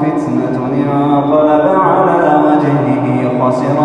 فتنة انقلب على وجهه خسر